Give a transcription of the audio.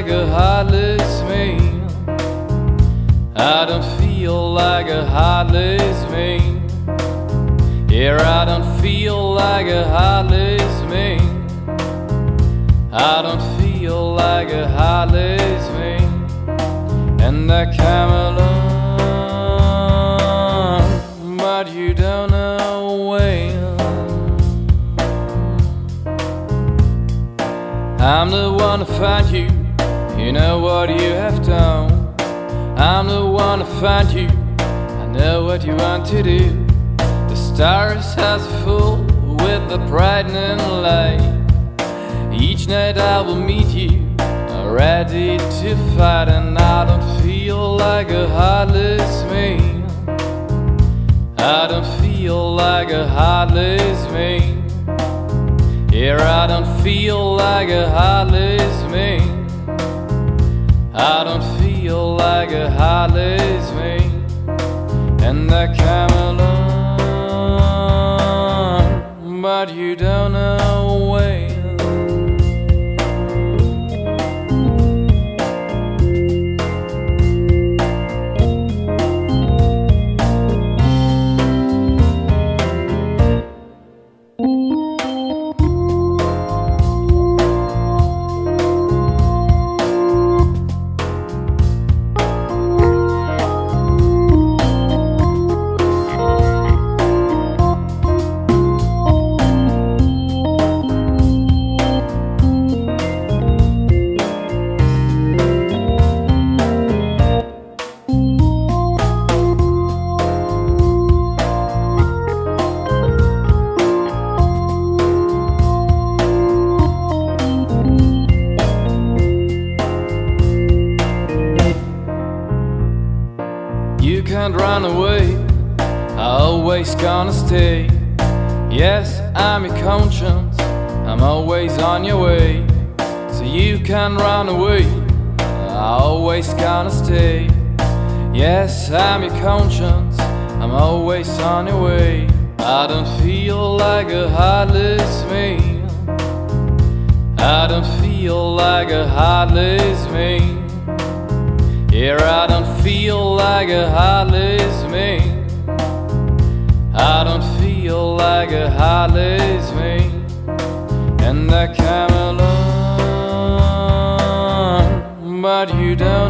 heartless man. I don't feel like a heartless man. Here I don't feel like a heartless man. I don't feel like a heartless man. And I come along, but you don't know when. I'm the one to find you. You know what you have done. I'm the one to find you. I know what you want to do. The stars as full with the brightening light. Each night I will meet you, ready to fight, and I don't feel like a heartless man. I don't feel like a heartless man. Here I don't feel like a heartless man. I don't feel like a heartless man. And come along, but you don't know when. Can't away, I always gonna stay. Yes, I'm your conscience, I'm always on your way. So you can run away, I always gonna stay. Yes, I'm your conscience, I'm always on your way. I don't feel like a heartless man. I don't feel like a heartless man. Here I don't feel like a heartless man. I don't feel like a heartless man. And I come along, but you don't.